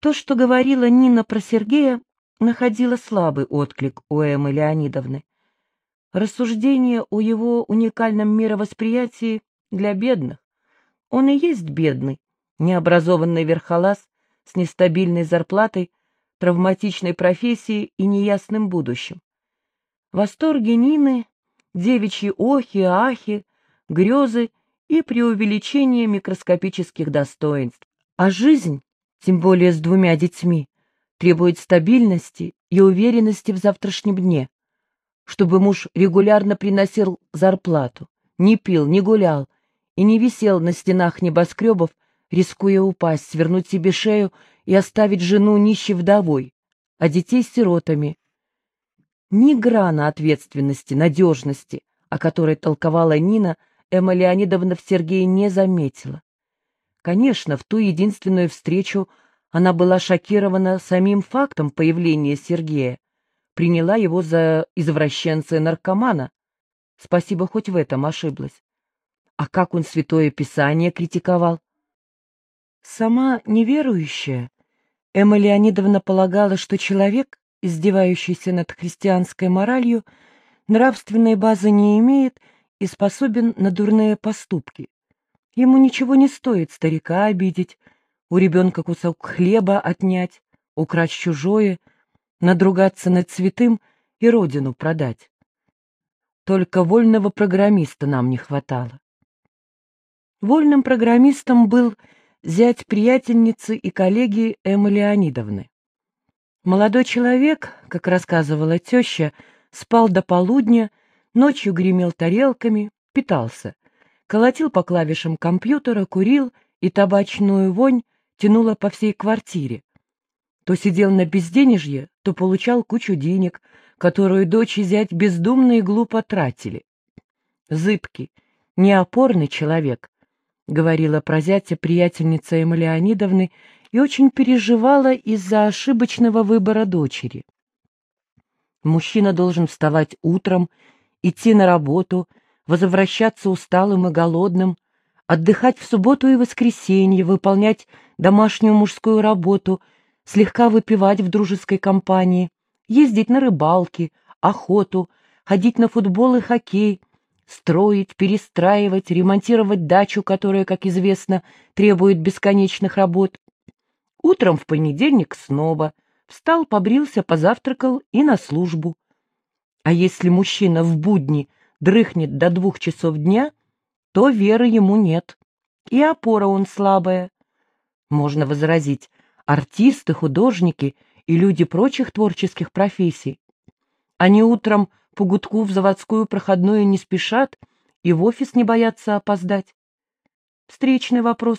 То, что говорила Нина про Сергея, находило слабый отклик у Эммы Леонидовны. Рассуждение о его уникальном мировосприятии для бедных. Он и есть бедный, необразованный верхолаз с нестабильной зарплатой, травматичной профессией и неясным будущим. Восторги Нины, девичьи охи, ахи, грезы и преувеличение микроскопических достоинств. А жизнь, тем более с двумя детьми, требует стабильности и уверенности в завтрашнем дне, чтобы муж регулярно приносил зарплату, не пил, не гулял и не висел на стенах небоскребов, рискуя упасть, свернуть себе шею и оставить жену нищей вдовой, а детей сиротами. Ни грана ответственности, надежности, о которой толковала Нина, Эмма Леонидовна в Сергее не заметила. Конечно, в ту единственную встречу она была шокирована самим фактом появления Сергея, приняла его за извращенца и наркомана. Спасибо, хоть в этом ошиблась. А как он Святое Писание критиковал? Сама неверующая, Эмма Леонидовна полагала, что человек, издевающийся над христианской моралью, нравственной базы не имеет и способен на дурные поступки. Ему ничего не стоит старика обидеть, у ребенка кусок хлеба отнять, украсть чужое, надругаться над святым и родину продать. Только вольного программиста нам не хватало. Вольным программистом был зять приятельницы и коллеги Эммы Леонидовны. Молодой человек, как рассказывала теща, спал до полудня, ночью гремел тарелками, питался, колотил по клавишам компьютера, курил, и табачную вонь тянула по всей квартире. То сидел на безденежье, то получал кучу денег, которую дочь и зять бездумно и глупо тратили. Зыбкий, неопорный человек, — говорила про зятя приятельница Эмма Леонидовны и очень переживала из-за ошибочного выбора дочери. Мужчина должен вставать утром, идти на работу, возвращаться усталым и голодным, отдыхать в субботу и воскресенье, выполнять домашнюю мужскую работу, слегка выпивать в дружеской компании, ездить на рыбалки, охоту, ходить на футбол и хоккей, строить, перестраивать, ремонтировать дачу, которая, как известно, требует бесконечных работ. Утром в понедельник снова встал, побрился, позавтракал и на службу. А если мужчина в будни дрыхнет до двух часов дня, то веры ему нет, и опора он слабая. Можно возразить, артисты, художники и люди прочих творческих профессий. Они утром по гудку в заводскую проходную не спешат и в офис не боятся опоздать. Встречный вопрос.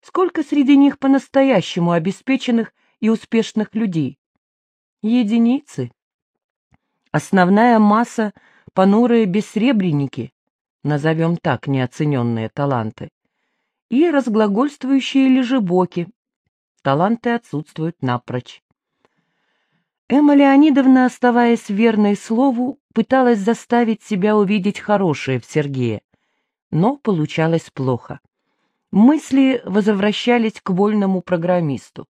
Сколько среди них по-настоящему обеспеченных и успешных людей? Единицы. Основная масса — понурые бессребренники, назовем так неоцененные таланты, и разглагольствующие лежебоки. Таланты отсутствуют напрочь. Эмма Леонидовна, оставаясь верной слову, пыталась заставить себя увидеть хорошее в Сергее, но получалось плохо. Мысли возвращались к вольному программисту.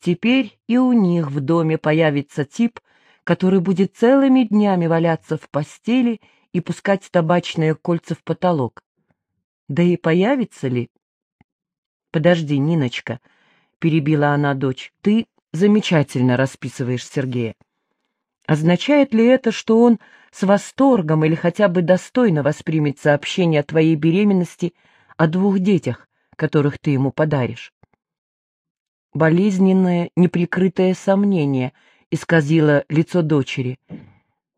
Теперь и у них в доме появится тип, который будет целыми днями валяться в постели и пускать табачные кольца в потолок. Да и появится ли? Подожди, Ниночка, перебила она дочь, ты замечательно расписываешь Сергея. Означает ли это, что он с восторгом или хотя бы достойно воспримет сообщение о твоей беременности о двух детях, которых ты ему подаришь? Болезненное, неприкрытое сомнение исказило лицо дочери.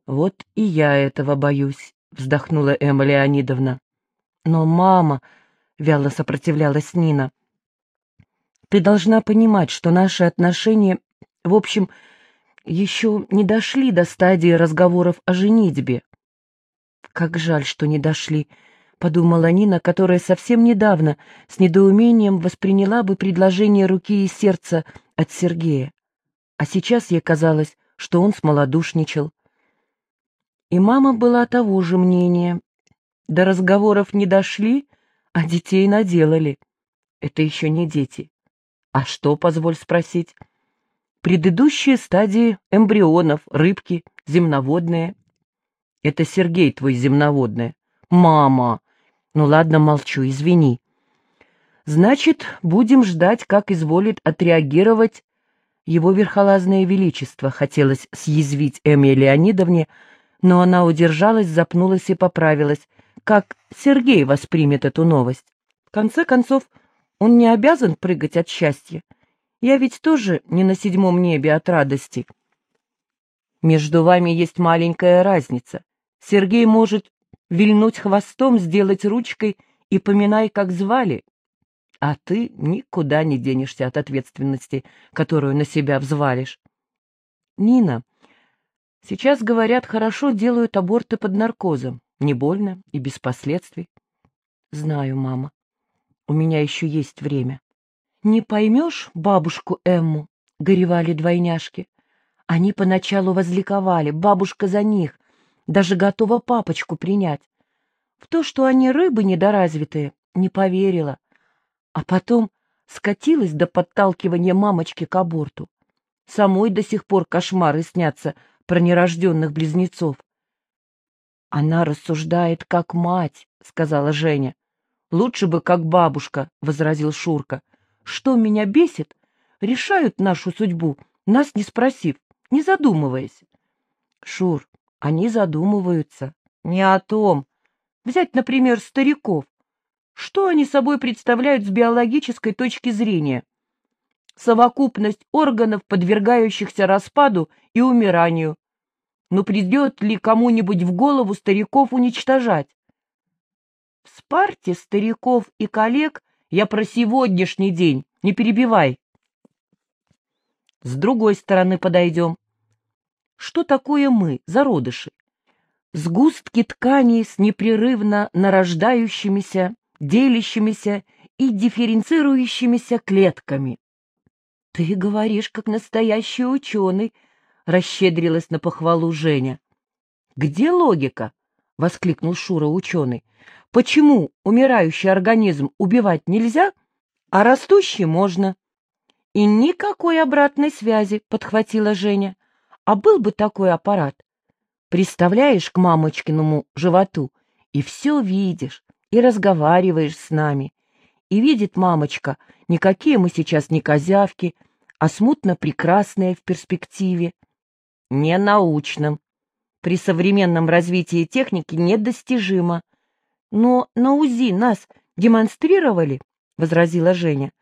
«Вот и я этого боюсь», — вздохнула Эмма Леонидовна. «Но, мама», — вяло сопротивлялась Нина, — ты должна понимать, что наши отношения, в общем, еще не дошли до стадии разговоров о женитьбе. Как жаль, что не дошли, — подумала Нина, которая совсем недавно с недоумением восприняла бы предложение руки и сердца от Сергея. А сейчас ей казалось, что он смолодушничал. И мама была того же мнения. До разговоров не дошли, а детей наделали. Это еще не дети А что, позволь спросить? Предыдущие стадии эмбрионов, рыбки, земноводные. Это Сергей твой земноводная. Мама! Ну ладно, молчу, извини. Значит, будем ждать, как изволит отреагировать его верхолазное величество, хотелось съязвить Эмме Леонидовне, но она удержалась, запнулась и поправилась. Как Сергей воспримет эту новость? В конце концов, он не обязан прыгать от счастья. Я ведь тоже не на седьмом небе от радости. Между вами есть маленькая разница. Сергей может вильнуть хвостом, сделать ручкой и поминай, как звали, а ты никуда не денешься от ответственности, которую на себя взвалишь. Нина, сейчас, говорят, хорошо делают аборты под наркозом. Не больно и без последствий. Знаю, мама. У меня еще есть время. Не поймешь бабушку Эмму? Горевали двойняшки. Они поначалу возликовали, бабушка за них, даже готова папочку принять. В то, что они рыбы недоразвитые, не поверила а потом скатилась до подталкивания мамочки к аборту. Самой до сих пор кошмары снятся про нерожденных близнецов. «Она рассуждает как мать», — сказала Женя. «Лучше бы как бабушка», — возразил Шурка. «Что меня бесит? Решают нашу судьбу, нас не спросив, не задумываясь». «Шур, они задумываются. Не о том. Взять, например, стариков. Что они собой представляют с биологической точки зрения? Совокупность органов, подвергающихся распаду и умиранию. Но придет ли кому-нибудь в голову стариков уничтожать? В Спарте стариков и коллег я про сегодняшний день, не перебивай. С другой стороны подойдем. Что такое мы, зародыши? Сгустки тканей с непрерывно нарождающимися делящимися и дифференцирующимися клетками. — Ты говоришь, как настоящий ученый, — расщедрилась на похвалу Женя. — Где логика? — воскликнул Шура ученый. — Почему умирающий организм убивать нельзя, а растущий можно? — И никакой обратной связи, — подхватила Женя. — А был бы такой аппарат. Представляешь к мамочкиному животу и все видишь, и разговариваешь с нами. И видит мамочка, никакие мы сейчас не козявки, а смутно прекрасные в перспективе. Не научным. При современном развитии техники недостижимо. Но на УЗИ нас демонстрировали, — возразила Женя.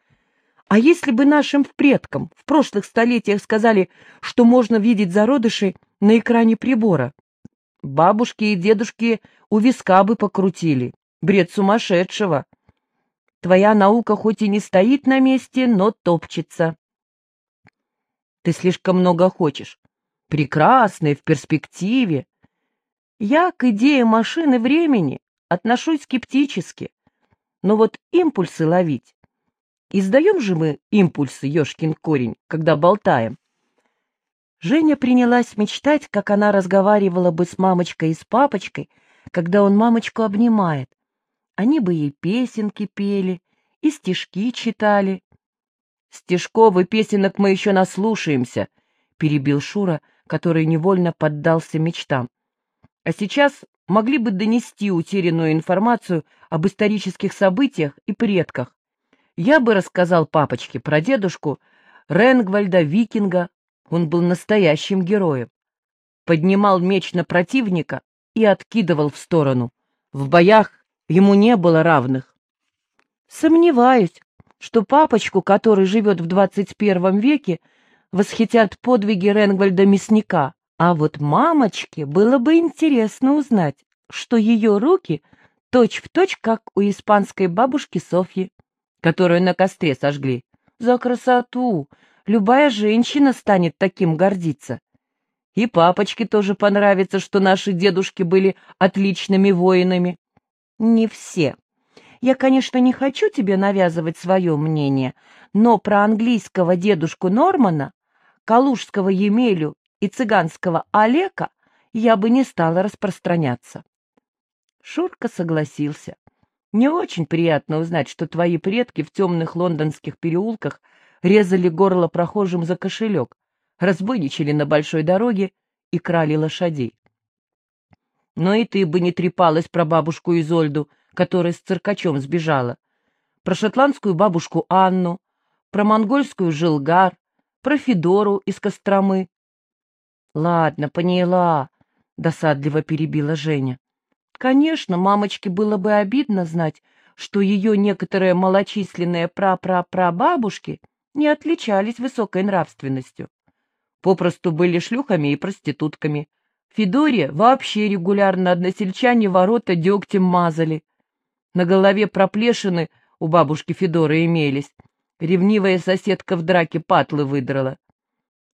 А если бы нашим предкам в прошлых столетиях сказали, что можно видеть зародыши на экране прибора? Бабушки и дедушки у виска бы покрутили. Бред сумасшедшего. Твоя наука хоть и не стоит на месте, но топчется. Ты слишком много хочешь. Прекрасное, в перспективе. Я к идее машины времени отношусь скептически. Но вот импульсы ловить. Издаем же мы импульсы, ешкин корень, когда болтаем. Женя принялась мечтать, как она разговаривала бы с мамочкой и с папочкой, когда он мамочку обнимает, они бы ей песенки пели и стишки читали. — Стишков и песенок мы еще наслушаемся, — перебил Шура, который невольно поддался мечтам. — А сейчас могли бы донести утерянную информацию об исторических событиях и предках. Я бы рассказал папочке про дедушку Ренгвальда Викинга, он был настоящим героем. Поднимал меч на противника и откидывал в сторону. В боях Ему не было равных. Сомневаюсь, что папочку, который живет в двадцать первом веке, восхитят подвиги Ренгвальда Мясника, а вот мамочке было бы интересно узнать, что ее руки точь-в-точь, точь, как у испанской бабушки Софьи, которую на костре сожгли. За красоту! Любая женщина станет таким гордиться. И папочке тоже понравится, что наши дедушки были отличными воинами не все. Я, конечно, не хочу тебе навязывать свое мнение, но про английского дедушку Нормана, калужского Емелю и цыганского Олега я бы не стала распространяться. Шурка согласился. Не очень приятно узнать, что твои предки в темных лондонских переулках резали горло прохожим за кошелек, разбойничали на большой дороге и крали лошадей. Но и ты бы не трепалась про бабушку Изольду, которая с циркачом сбежала, про шотландскую бабушку Анну, про монгольскую Жилгар, про Федору из Костромы. — Ладно, поняла, — досадливо перебила Женя. Конечно, мамочке было бы обидно знать, что ее некоторые малочисленные пра-пра-прабабушки не отличались высокой нравственностью. Попросту были шлюхами и проститутками. Федоре вообще регулярно односельчане ворота дегтем мазали. На голове проплешины у бабушки Федоры имелись. Ревнивая соседка в драке патлы выдрала.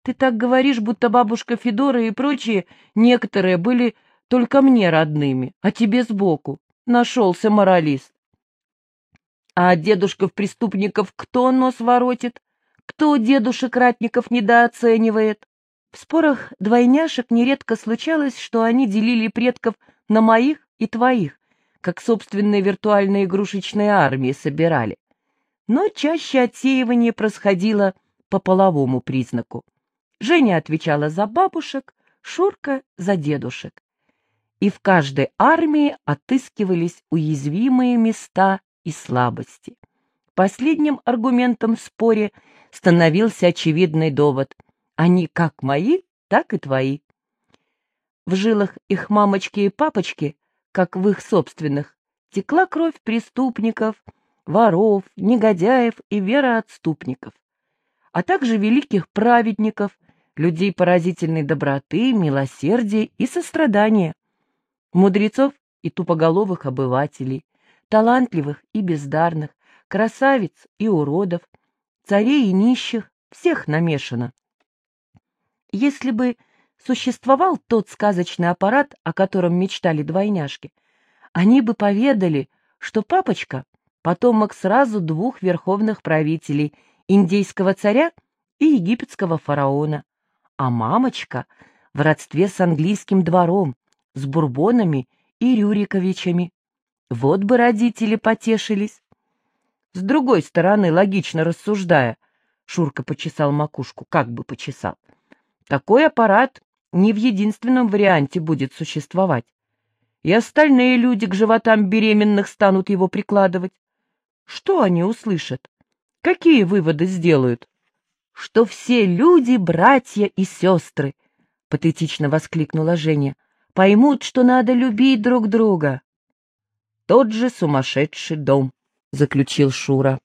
Ты так говоришь, будто бабушка Федора и прочие некоторые были только мне родными, а тебе сбоку. Нашелся моралист. А дедушков-преступников кто нос воротит? Кто дедушек-ратников недооценивает? В спорах двойняшек нередко случалось, что они делили предков на моих и твоих, как собственные виртуальные игрушечные армии собирали. Но чаще отсеивание происходило по половому признаку. Женя отвечала за бабушек, Шурка — за дедушек. И в каждой армии отыскивались уязвимые места и слабости. Последним аргументом в споре становился очевидный довод. Они как мои, так и твои. В жилах их мамочки и папочки, как в их собственных, текла кровь преступников, воров, негодяев и вероотступников, а также великих праведников, людей поразительной доброты, милосердия и сострадания, мудрецов и тупоголовых обывателей, талантливых и бездарных, красавиц и уродов, царей и нищих, всех намешано. Если бы существовал тот сказочный аппарат, о котором мечтали двойняшки, они бы поведали, что папочка — потомок сразу двух верховных правителей — индейского царя и египетского фараона, а мамочка в родстве с английским двором, с бурбонами и рюриковичами. Вот бы родители потешились. С другой стороны, логично рассуждая, Шурка почесал макушку, как бы почесал. Такой аппарат не в единственном варианте будет существовать. И остальные люди к животам беременных станут его прикладывать. Что они услышат? Какие выводы сделают? Что все люди — братья и сестры, — патетично воскликнула Женя, — поймут, что надо любить друг друга. Тот же сумасшедший дом, — заключил Шура.